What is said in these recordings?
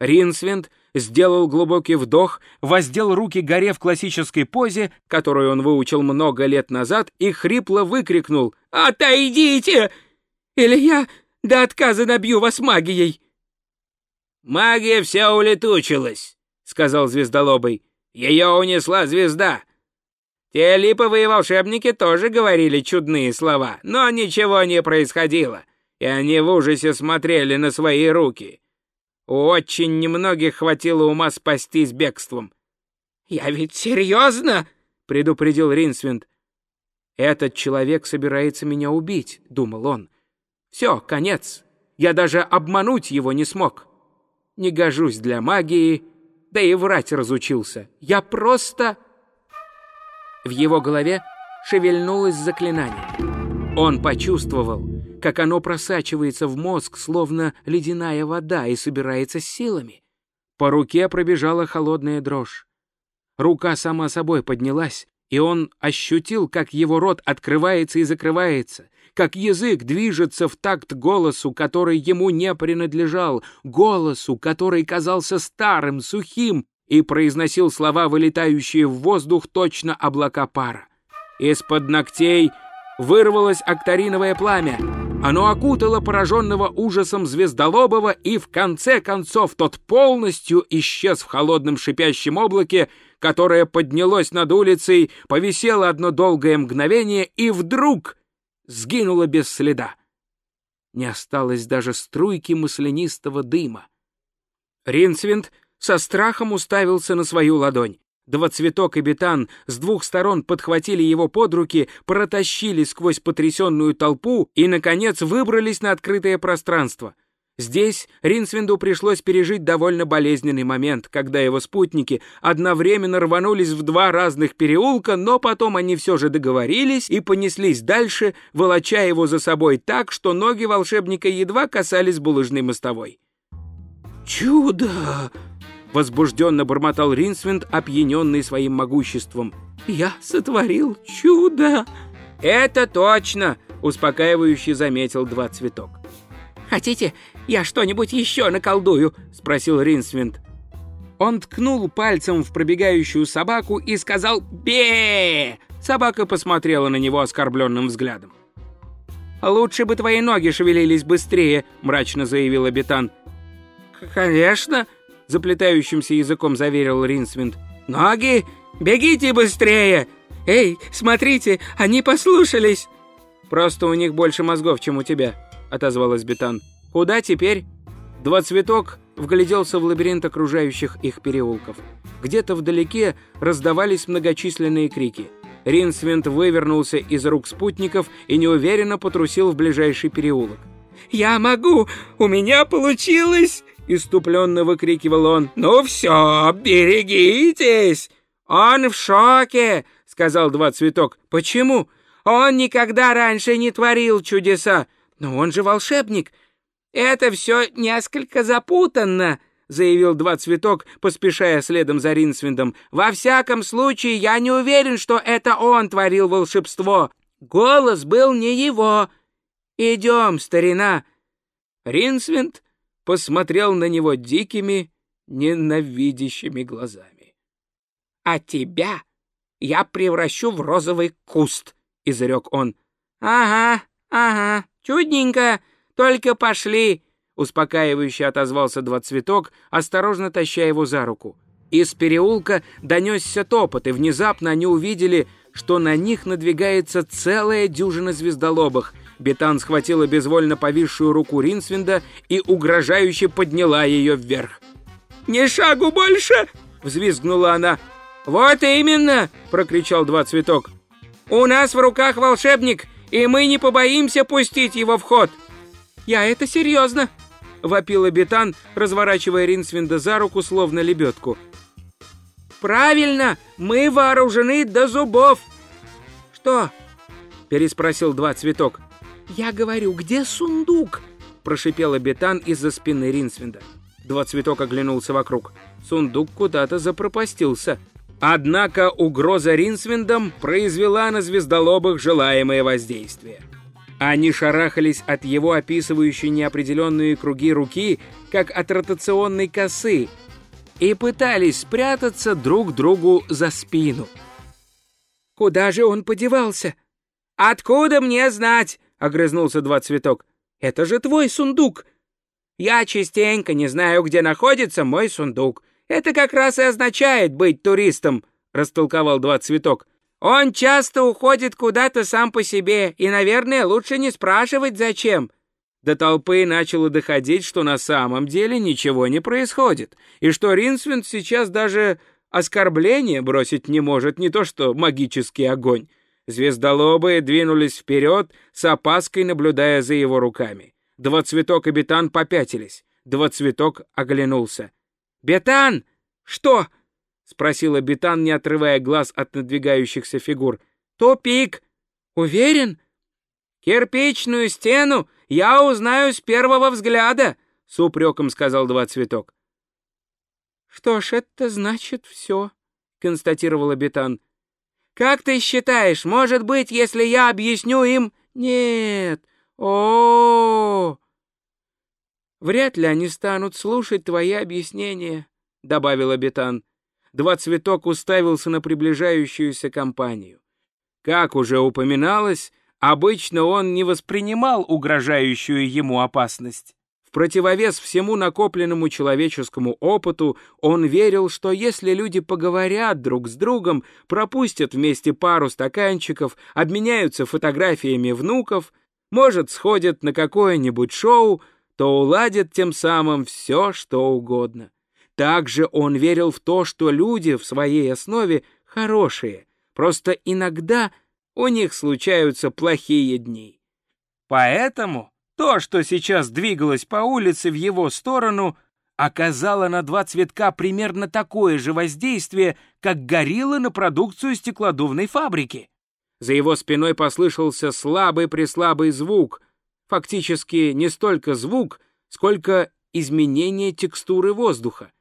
Ринсвинд сделал глубокий вдох, воздел руки горе в классической позе, которую он выучил много лет назад, и хрипло выкрикнул «Отойдите! Или я до отказа набью вас магией!» «Магия вся улетучилась», — сказал Звездолобый. «Ее унесла звезда. Те липовые волшебники тоже говорили чудные слова, но ничего не происходило, и они в ужасе смотрели на свои руки». Очень немногих хватило ума спастись бегством. «Я ведь серьезно?» — предупредил Ринсвинд. «Этот человек собирается меня убить», — думал он. «Все, конец. Я даже обмануть его не смог. Не гожусь для магии, да и врать разучился. Я просто...» В его голове шевельнулось заклинание. Он почувствовал, как оно просачивается в мозг, словно ледяная вода, и собирается с силами. По руке пробежала холодная дрожь. Рука сама собой поднялась, и он ощутил, как его рот открывается и закрывается, как язык движется в такт голосу, который ему не принадлежал, голосу, который казался старым, сухим, и произносил слова, вылетающие в воздух точно облака пара. Из-под ногтей вырвалось акториновое пламя — оно окутало пораженного ужасом Звездолобова, и в конце концов тот полностью исчез в холодном шипящем облаке, которое поднялось над улицей, повисело одно долгое мгновение и вдруг сгинуло без следа. Не осталось даже струйки маслянистого дыма. Ринсвинд со страхом уставился на свою ладонь. Двоцветок и Бетан с двух сторон подхватили его под руки, протащили сквозь потрясенную толпу и, наконец, выбрались на открытое пространство. Здесь Ринсвинду пришлось пережить довольно болезненный момент, когда его спутники одновременно рванулись в два разных переулка, но потом они все же договорились и понеслись дальше, волоча его за собой так, что ноги волшебника едва касались булыжной мостовой. «Чудо!» Возбужденно бормотал Ринсвинд, опьяненный своим могуществом. «Я сотворил чудо!» «Это точно!» — успокаивающе заметил два цветок. «Хотите, я что-нибудь еще наколдую?» — спросил Ринсвинд. Он ткнул пальцем в пробегающую собаку и сказал бе Собака посмотрела на него оскорбленным взглядом. «Лучше бы твои ноги шевелились быстрее», — мрачно заявил Абитан. «Конечно», — заплетающимся языком заверил Ринсвинд. «Ноги! Бегите быстрее! Эй, смотрите, они послушались!» «Просто у них больше мозгов, чем у тебя», — отозвалась Бетан. «Куда теперь?» Два цветок вгляделся в лабиринт окружающих их переулков. Где-то вдалеке раздавались многочисленные крики. Ринсвинд вывернулся из рук спутников и неуверенно потрусил в ближайший переулок. «Я могу! У меня получилось!» — иступленно выкрикивал он. «Ну все, берегитесь!» «Он в шоке!» — сказал Два Цветок. «Почему?» «Он никогда раньше не творил чудеса!» «Но он же волшебник!» «Это все несколько запутанно!» — заявил Два Цветок, поспешая следом за Ринсвиндом. «Во всяком случае, я не уверен, что это он творил волшебство. Голос был не его. Идем, старина!» Ринсвинд посмотрел на него дикими, ненавидящими глазами. — А тебя я превращу в розовый куст, — изрек он. — Ага, ага, чудненько, только пошли, — успокаивающе отозвался два осторожно таща его за руку. Из переулка донесся топот, и внезапно они увидели, что на них надвигается целая дюжина звездолобых — Бетан схватила безвольно повисшую руку Ринсвинда и угрожающе подняла ее вверх. «Ни шагу больше!» — взвизгнула она. «Вот именно!» — прокричал Два Цветок. «У нас в руках волшебник, и мы не побоимся пустить его в ход!» «Я это серьезно!» — вопила Бетан, разворачивая Ринсвинда за руку, словно лебедку. «Правильно! Мы вооружены до зубов!» «Что?» — переспросил Два Цветок. «Я говорю, где сундук?» — прошипел Абитан из-за спины Ринсвинда. Два цветок оглянулся вокруг. Сундук куда-то запропастился. Однако угроза Ринсвиндом произвела на звездолобых желаемое воздействие. Они шарахались от его описывающей неопределенные круги руки, как от ротационной косы, и пытались спрятаться друг другу за спину. «Куда же он подевался?» «Откуда мне знать?» — огрызнулся два цветок. «Это же твой сундук!» «Я частенько не знаю, где находится мой сундук. Это как раз и означает быть туристом», — растолковал два цветок. «Он часто уходит куда-то сам по себе, и, наверное, лучше не спрашивать, зачем». До толпы начало доходить, что на самом деле ничего не происходит, и что Ринсвинд сейчас даже оскорбление бросить не может, не то что магический огонь. Звездолобые двинулись вперед, с опаской наблюдая за его руками. Два цветок и Бетан попятились. Два цветок оглянулся. «Бетан! Что?» — спросила Бетан, не отрывая глаз от надвигающихся фигур. «Тупик! Уверен?» «Кирпичную стену я узнаю с первого взгляда!» — с упреком сказал Два цветок. «Что ж, это значит все», — констатировала Бетан. Как ты считаешь, может быть, если я объясню им... Нет. О, Вряд ли они станут слушать твои объяснения, добавил Бетан. Два цветок уставился на приближающуюся компанию. Как уже упоминалось, обычно он не воспринимал угрожающую ему опасность противовес всему накопленному человеческому опыту, он верил, что если люди поговорят друг с другом, пропустят вместе пару стаканчиков, обменяются фотографиями внуков, может, сходят на какое-нибудь шоу, то уладят тем самым все, что угодно. Также он верил в то, что люди в своей основе хорошие, просто иногда у них случаются плохие дни. Поэтому то, что сейчас двигалось по улице в его сторону, оказало на два цветка примерно такое же воздействие, как горилла на продукцию стеклодувной фабрики. За его спиной послышался слабый-преслабый звук, фактически не столько звук, сколько изменение текстуры воздуха.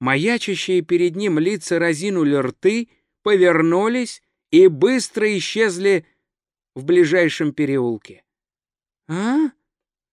Маячащие перед ним лица разинули рты, повернулись и быстро исчезли в ближайшем переулке. «А?» —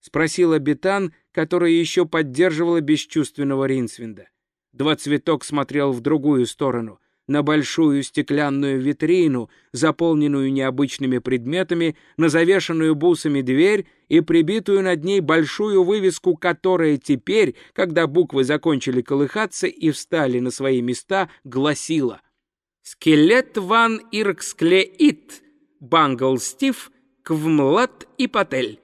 спросила Бетан, которая еще поддерживала бесчувственного Ринсвинда. Два смотрел в другую сторону, на большую стеклянную витрину, заполненную необычными предметами, на завешенную бусами дверь и прибитую над ней большую вывеску, которая теперь, когда буквы закончили колыхаться и встали на свои места, гласила «Скелет ван ирксклеит, бангл стив, квмлад и патель»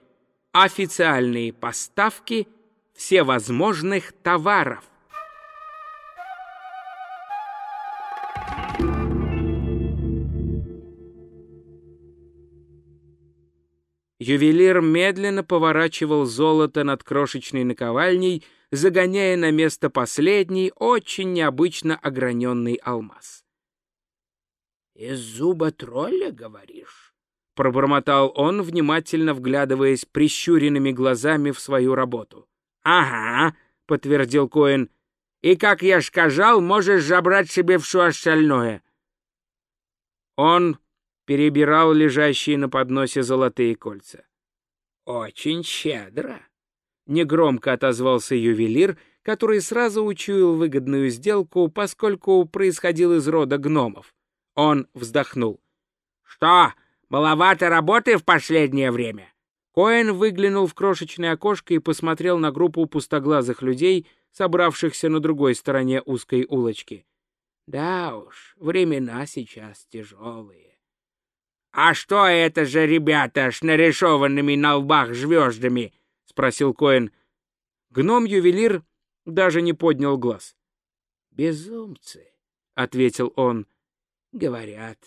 официальные поставки всевозможных товаров. Ювелир медленно поворачивал золото над крошечной наковальней, загоняя на место последний, очень необычно ограненный алмаз. «Из зуба тролля, говоришь?» Пробормотал он, внимательно вглядываясь прищуренными глазами в свою работу. «Ага», — подтвердил Коэн. «И, как я сказал, можешь забрать себе все остальное». Он перебирал лежащие на подносе золотые кольца. «Очень щедро», — негромко отозвался ювелир, который сразу учуял выгодную сделку, поскольку происходил из рода гномов. Он вздохнул. «Что, Маловато работы в последнее время. Коэн выглянул в крошечное окошко и посмотрел на группу пустоглазых людей, собравшихся на другой стороне узкой улочки. Да уж, времена сейчас тяжелые. — А что это же ребята с нарисованными на лбах звездами? — спросил Коэн. Гном-ювелир даже не поднял глаз. — Безумцы, — ответил он. — Говорят,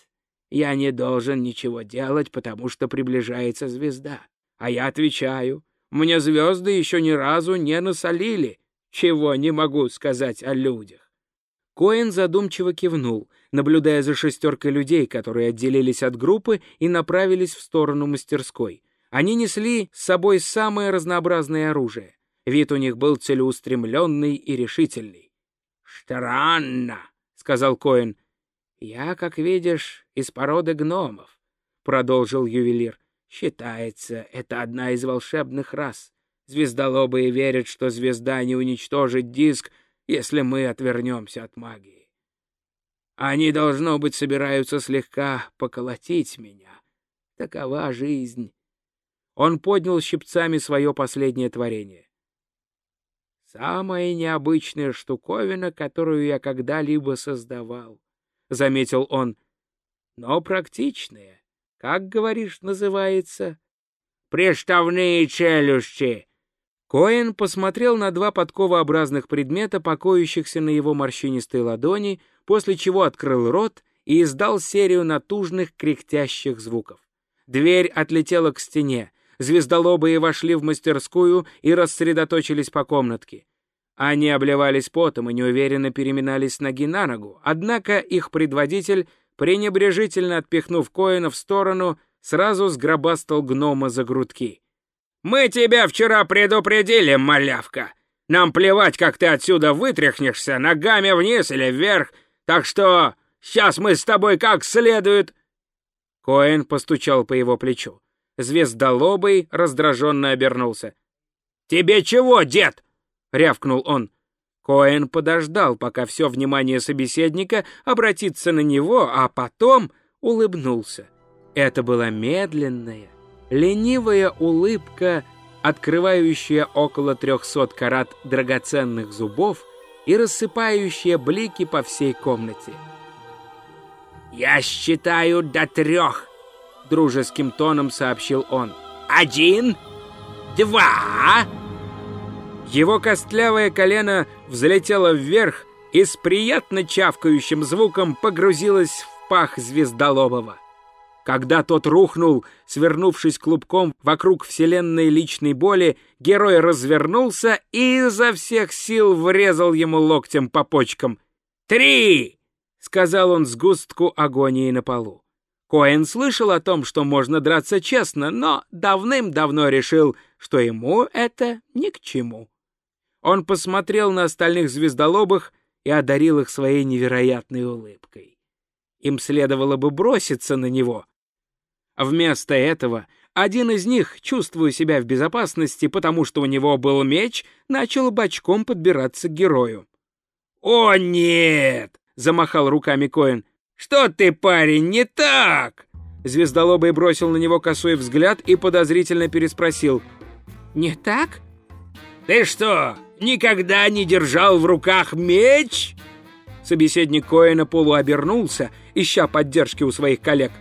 я не должен ничего делать, потому что приближается звезда. А я отвечаю, мне звезды еще ни разу не насолили, чего не могу сказать о людях. Коэн задумчиво кивнул, наблюдая за шестеркой людей, которые отделились от группы и направились в сторону мастерской. Они несли с собой самое разнообразное оружие. Вид у них был целеустремленный и решительный. «Странно», — сказал Коэн. «Я, как видишь, из породы гномов», — продолжил ювелир. Считается, это одна из волшебных рас. Звездолобые верят, что звезда не уничтожит диск, если мы отвернемся от магии. Они, должно быть, собираются слегка поколотить меня. Такова жизнь. Он поднял щипцами свое последнее творение. «Самая необычная штуковина, которую я когда-либо создавал», — заметил он, — «но практичная. Как, говоришь, называется?» «Приставные челюсти!» Коэн посмотрел на два подковообразных предмета, покоящихся на его морщинистой ладони, после чего открыл рот и издал серию натужных кряхтящих звуков. Дверь отлетела к стене. Звездолобые вошли в мастерскую и рассредоточились по комнатке. Они обливались потом и неуверенно переминались ноги на ногу, однако их предводитель пренебрежительно отпихнув Коина в сторону, сразу сгробастал гнома за грудки. «Мы тебя вчера предупредили, малявка! Нам плевать, как ты отсюда вытряхнешься, ногами вниз или вверх, так что сейчас мы с тобой как следует...» Коэн постучал по его плечу. Звездолобый раздраженно обернулся. «Тебе чего, дед?» — рявкнул он. Коэн подождал, пока все внимание собеседника обратится на него, а потом улыбнулся. Это была медленная, ленивая улыбка, открывающая около трехсот карат драгоценных зубов и рассыпающая блики по всей комнате. «Я считаю до трех», — дружеским тоном сообщил он. «Один, два...» Его костлявое колено взлетело вверх и с приятно чавкающим звуком погрузилось в пах Звездолобова. Когда тот рухнул, свернувшись клубком вокруг вселенной личной боли, герой развернулся и изо всех сил врезал ему локтем по почкам. «Три!» — сказал он сгустку агонии на полу. Коэн слышал о том, что можно драться честно, но давным-давно решил, что ему это ни к чему. Он посмотрел на остальных звездолобых и одарил их своей невероятной улыбкой. Им следовало бы броситься на него. Вместо этого один из них, чувствуя себя в безопасности, потому что у него был меч, начал бочком подбираться к герою. «О, нет!» — замахал руками Коэн. «Что ты, парень, не так?» Звездолобый бросил на него косой взгляд и подозрительно переспросил. «Не так?» «Ты что, никогда не держал в руках меч?» Собеседник Коэна полуобернулся, ища поддержки у своих коллег.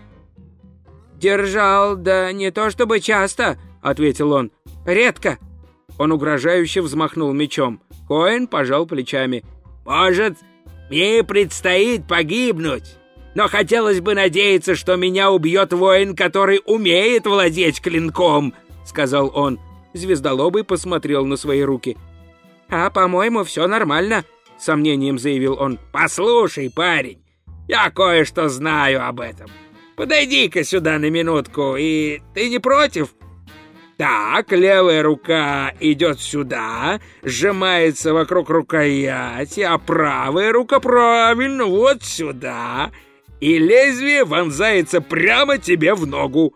«Держал, да не то чтобы часто», — ответил он. «Редко». Он угрожающе взмахнул мечом. Коэн пожал плечами. «Может, мне предстоит погибнуть, но хотелось бы надеяться, что меня убьет воин, который умеет владеть клинком», — сказал он. Звездолобый посмотрел на свои руки. «А, по-моему, все нормально», — сомнением заявил он. «Послушай, парень, я кое-что знаю об этом. Подойди-ка сюда на минутку, и ты не против?» Так, левая рука идет сюда, сжимается вокруг рукояти, а правая рука правильно вот сюда, и лезвие вонзается прямо тебе в ногу.